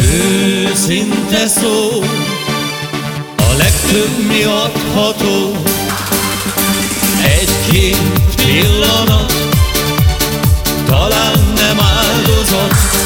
Őszinte szó A legtöbb mi adható Egy-két pillanat Talán nem áldozat.